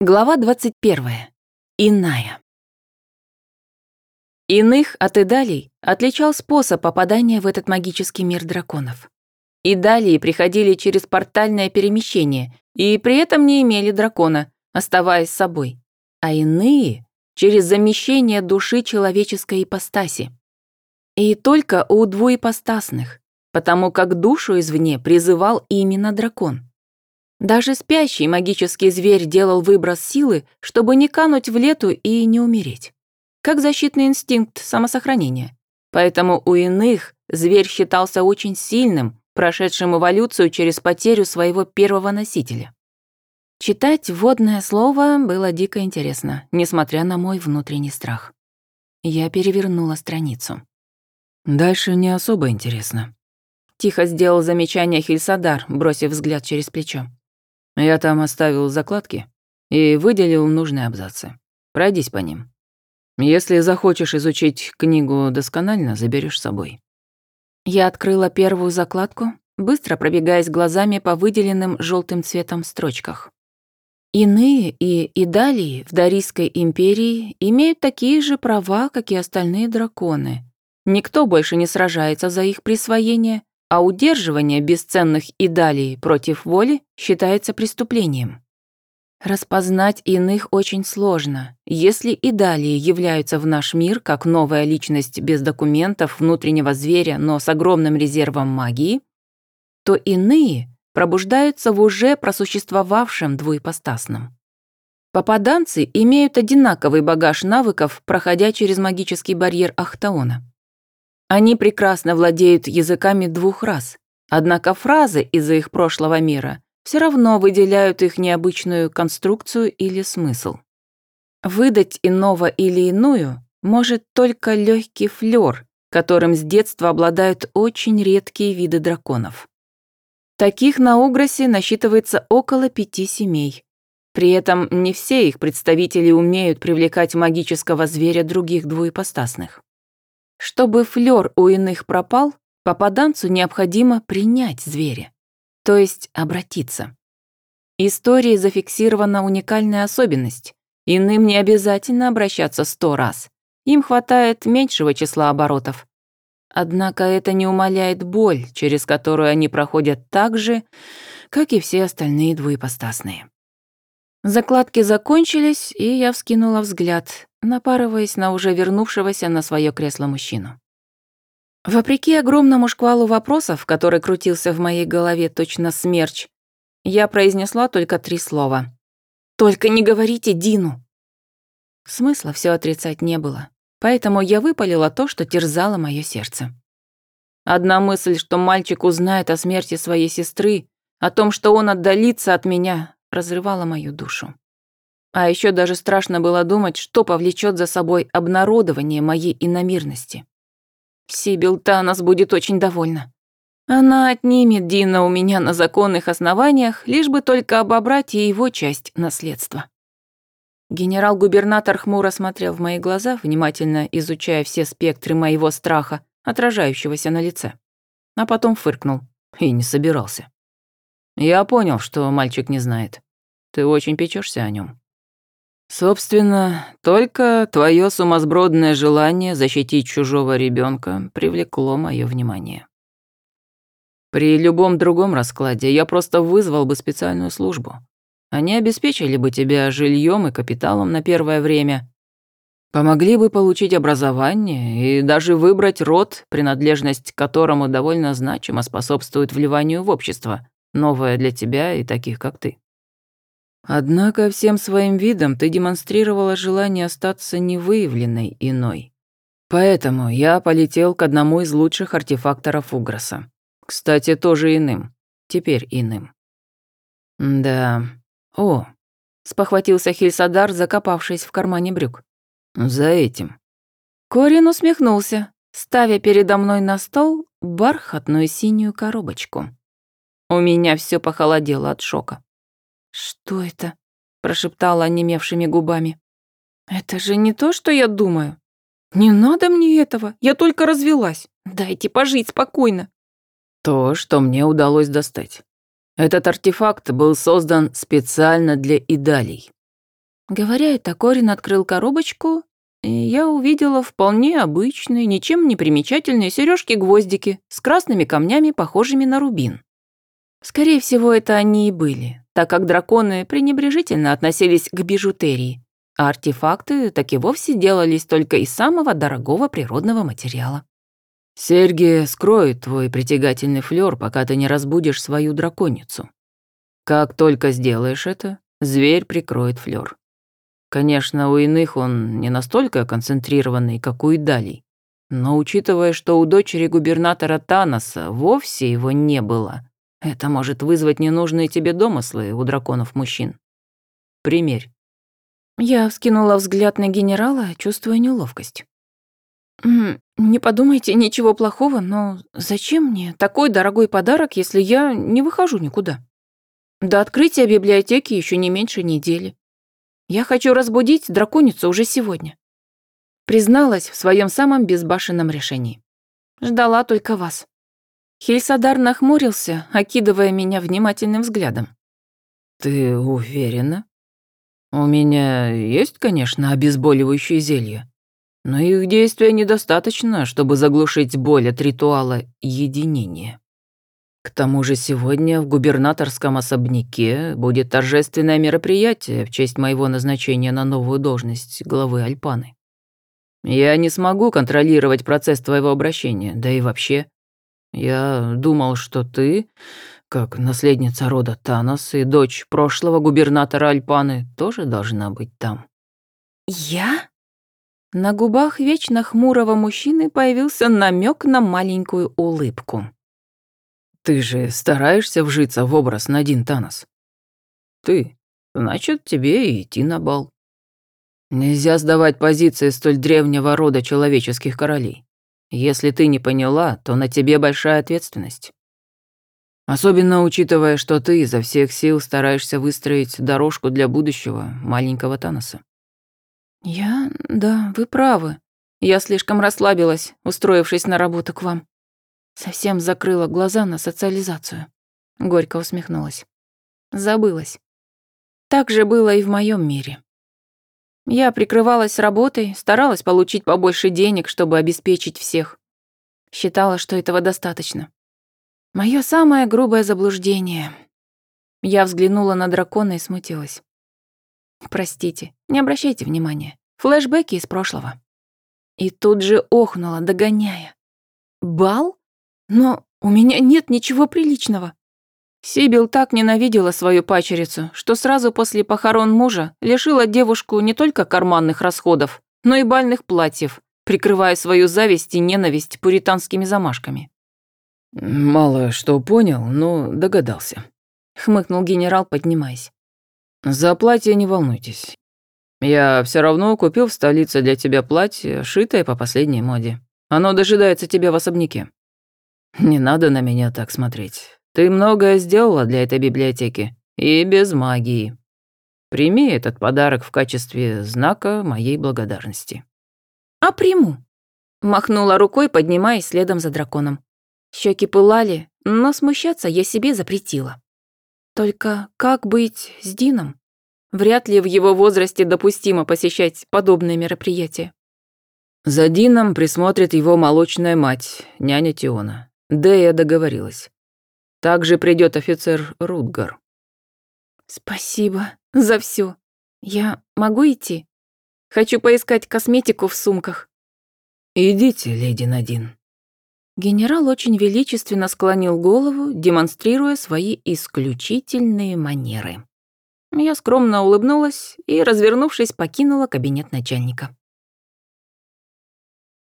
Глава 21. Иная. Иных от Идалий отличал способ попадания в этот магический мир драконов. Идалии приходили через портальное перемещение и при этом не имели дракона, оставаясь собой, а иные — через замещение души человеческой ипостаси. И только у двуепостасных, потому как душу извне призывал именно дракон. Даже спящий магический зверь делал выброс силы, чтобы не кануть в лету и не умереть. Как защитный инстинкт самосохранения. Поэтому у иных зверь считался очень сильным, прошедшим эволюцию через потерю своего первого носителя. Читать вводное слово было дико интересно, несмотря на мой внутренний страх. Я перевернула страницу. Дальше не особо интересно. Тихо сделал замечание Хильсадар, бросив взгляд через плечо. Я там оставил закладки и выделил нужные абзацы. Пройдись по ним. Если захочешь изучить книгу досконально, заберешь с собой. Я открыла первую закладку, быстро пробегаясь глазами по выделенным желтым цветом строчках. Иные и идалии в Дарийской империи имеют такие же права, как и остальные драконы. Никто больше не сражается за их присвоение, а удерживание бесценных идалий против воли считается преступлением. Распознать иных очень сложно. Если идалии являются в наш мир как новая личность без документов, внутреннего зверя, но с огромным резервом магии, то иные пробуждаются в уже просуществовавшем двуепостасном. Попаданцы имеют одинаковый багаж навыков, проходя через магический барьер Ахтаона. Они прекрасно владеют языками двух рас, однако фразы из-за их прошлого мира все равно выделяют их необычную конструкцию или смысл. Выдать иного или иную может только легкий флёр, которым с детства обладают очень редкие виды драконов. Таких на Угросе насчитывается около пяти семей. При этом не все их представители умеют привлекать магического зверя других двуепостасных. Чтобы флёр у иных пропал, попаданцу необходимо принять зверя, то есть обратиться. Истории зафиксирована уникальная особенность. Иным не обязательно обращаться сто раз. Им хватает меньшего числа оборотов. Однако это не умаляет боль, через которую они проходят так же, как и все остальные двуепостасные. Закладки закончились, и я вскинула взгляд, напарываясь на уже вернувшегося на свое кресло мужчину. Вопреки огромному шквалу вопросов, который крутился в моей голове точно смерч, я произнесла только три слова. «Только не говорите Дину!» Смысла все отрицать не было, поэтому я выпалила то, что терзало мое сердце. Одна мысль, что мальчик узнает о смерти своей сестры, о том, что он отдалится от меня, разрывала мою душу. А еще даже страшно было думать, что повлечет за собой обнародование моей иномирности. Сибил Танос будет очень довольна. Она отнимет Дина у меня на законных основаниях, лишь бы только обобрать и его часть наследства. Генерал-губернатор хмуро смотрел в мои глаза, внимательно изучая все спектры моего страха, отражающегося на лице. А потом фыркнул. И не собирался. Я понял, что мальчик не знает. Ты очень печешься о нем. Собственно, только твое сумасбродное желание защитить чужого ребенка привлекло мое внимание. При любом другом раскладе я просто вызвал бы специальную службу. Они обеспечили бы тебя жильем и капиталом на первое время, помогли бы получить образование и даже выбрать род, принадлежность к которому довольно значимо способствует вливанию в общество, новое для тебя и таких, как ты. Однако всем своим видом ты демонстрировала желание остаться невыявленной иной. Поэтому я полетел к одному из лучших артефакторов Угроса. Кстати, тоже иным. Теперь иным. Да. О, спохватился Хильсадар, закопавшись в кармане брюк. За этим. Корин усмехнулся, ставя передо мной на стол бархатную синюю коробочку. У меня все похолодело от шока. «Что это?» – прошептала онемевшими губами. «Это же не то, что я думаю. Не надо мне этого, я только развелась. Дайте пожить спокойно». То, что мне удалось достать. Этот артефакт был создан специально для идалий. Говоря это, Корин открыл коробочку, и я увидела вполне обычные, ничем не примечательные сережки-гвоздики с красными камнями, похожими на рубин. Скорее всего, это они и были, так как драконы пренебрежительно относились к бижутерии, а артефакты так и вовсе делались только из самого дорогого природного материала. «Серьги скроют твой притягательный флёр, пока ты не разбудишь свою драконицу. Как только сделаешь это, зверь прикроет флёр. Конечно, у иных он не настолько концентрированный, как у Идалий, но учитывая, что у дочери губернатора Таноса вовсе его не было, это может вызвать ненужные тебе домыслы у драконов-мужчин. Примерь. Я вскинула взгляд на генерала, чувствуя неловкость. «Не подумайте ничего плохого, но зачем мне такой дорогой подарок, если я не выхожу никуда? До открытия библиотеки еще не меньше недели. Я хочу разбудить драконицу уже сегодня». Призналась в своем самом безбашенном решении. Ждала только вас. Хельсадар нахмурился, окидывая меня внимательным взглядом. «Ты уверена?» «У меня есть, конечно, обезболивающие зелья, но их действия недостаточно, чтобы заглушить боль от ритуала единения. К тому же сегодня в губернаторском особняке будет торжественное мероприятие в честь моего назначения на новую должность главы Альпаны. Я не смогу контролировать процесс твоего обращения, да и вообще. Я думал, что ты как наследница рода Танос и дочь прошлого губернатора Альпаны тоже должна быть там. Я? На губах вечно хмурого мужчины появился намек на маленькую улыбку. Ты же стараешься вжиться в образ Надин Танос. Ты. Значит, тебе и идти на бал. Нельзя сдавать позиции столь древнего рода человеческих королей. Если ты не поняла, то на тебе большая ответственность. Особенно учитывая, что ты изо всех сил стараешься выстроить дорожку для будущего маленького Таноса. Я... да, вы правы. Я слишком расслабилась, устроившись на работу к вам. Совсем закрыла глаза на социализацию. Горько усмехнулась. Забылась. Так же было и в моем мире. Я прикрывалась работой, старалась получить побольше денег, чтобы обеспечить всех. Считала, что этого достаточно. Моё самое грубое заблуждение. Я взглянула на дракона и смутилась. Простите, не обращайте внимания. Флэшбэки из прошлого. И тут же охнула, догоняя. Бал? Но у меня нет ничего приличного. Сибил так ненавидела свою пачерицу, что сразу после похорон мужа лишила девушку не только карманных расходов, но и бальных платьев, прикрывая свою зависть и ненависть пуританскими замашками. «Мало что понял, но догадался», — хмыкнул генерал, поднимаясь. «За платье не волнуйтесь. Я все равно купил в столице для тебя платье, шитое по последней моде. Оно дожидается тебя в особняке. Не надо на меня так смотреть. Ты многое сделала для этой библиотеки, и без магии. Прими этот подарок в качестве знака моей благодарности». «А приму», — махнула рукой, поднимаясь следом за драконом. Щеки пылали, но смущаться я себе запретила. Только как быть с Дином? Вряд ли в его возрасте допустимо посещать подобные мероприятия. За Дином присмотрит его молочная мать, няня Тиона. Дэя договорилась. Также придет офицер Рутгар. Спасибо за все. Я могу идти? Хочу поискать косметику в сумках. Идите, леди Надин. Генерал очень величественно склонил голову, демонстрируя свои исключительные манеры. Я скромно улыбнулась и, развернувшись, покинула кабинет начальника.